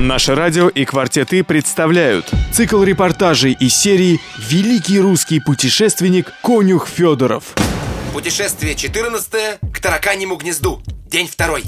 Наше радио и «Квартеты» представляют цикл репортажей из серии «Великий русский путешественник Конюх Федоров». Путешествие 14 к тараканьему гнезду. День второй.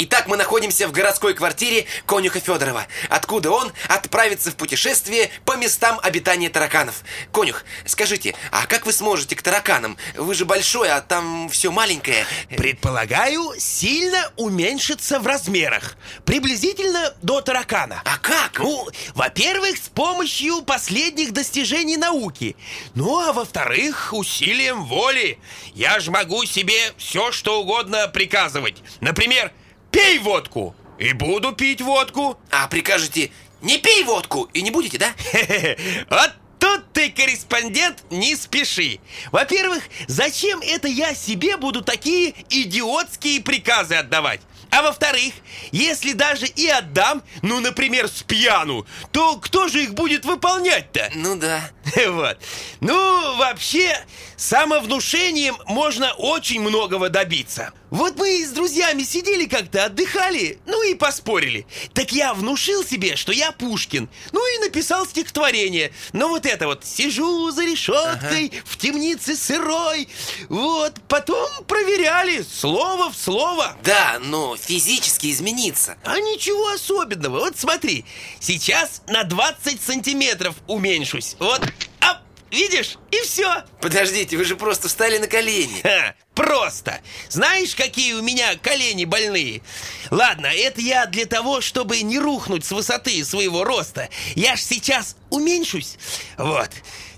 Итак, мы находимся в городской квартире Конюха Федорова, откуда он отправится в путешествие по местам обитания тараканов. Конюх, скажите, а как вы сможете к тараканам? Вы же большой, а там все маленькое. Предполагаю, сильно уменьшится в размерах. Приблизительно до таракана. А как? Ну, во-первых, с помощью последних достижений науки. Ну, а во-вторых, усилием воли. Я же могу себе все, что угодно приказывать. Например, пей водку. И буду пить водку. А прикажете, не пей водку, и не будете, да? Вот тут ты, корреспондент, не спеши. Во-первых, зачем это я себе буду такие идиотские приказы отдавать? А во-вторых, если даже и отдам, ну, например, с пьяну, то кто же их будет выполнять-то? Ну да. Вот. Ну, вообще, самовнушением можно очень многого добиться. Вот мы с друзьями сидели как-то, отдыхали, ну и поспорили. Так я внушил себе, что я Пушкин. Ну и написал стихотворение. Ну вот это вот «Сижу за решеткой в темнице сырой». Вот, потом проверяли слово в слово. Да, но физически измениться. А ничего особенного. Вот смотри, сейчас на 20 сантиметров уменьшусь. Вот, ап, видишь? И все. Подождите, вы же просто встали на колени. Ха, просто. Знаешь, какие у меня колени больные? Ладно, это я для того, чтобы не рухнуть с высоты своего роста. Я ж сейчас уменьшусь. Вот.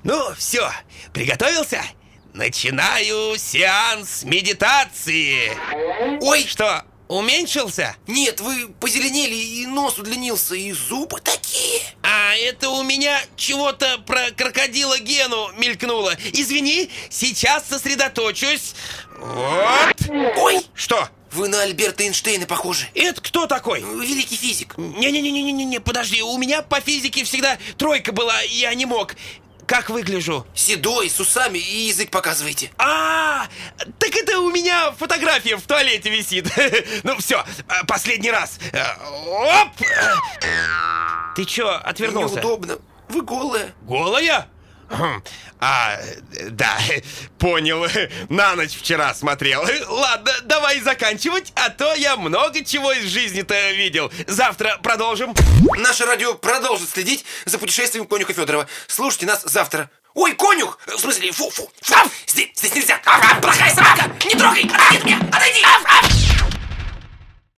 Ну, все. Приготовился? Начинаю сеанс медитации. Ой, Что, уменьшился? нет, вы позеленели, и нос удлинился, и зубы такие. А это у меня чего-то про крокодила Гену мелькнуло. Извини, сейчас сосредоточусь. Вот. Ой, Что? вы на Альберта Эйнштейна похожи. Это кто такой? Великий физик. Не-не-не-не-не, подожди, у меня по физике всегда тройка была, я не мог. Как выгляжу? Седой, с усами и язык показываете. А, так это у меня фотография в туалете висит. Ну все, последний раз. Оп! Ты чё, отвернулся? Неудобно. Вы голая. Голая? А, да, понял. На ночь вчера смотрел. Ладно, давай заканчивать, а то я много чего из жизни-то видел. Завтра продолжим. Наше радио продолжит следить за путешествием конюха Федорова. Слушайте нас завтра. Ой, конюх! В смысле, фу, фу, фу! Здесь,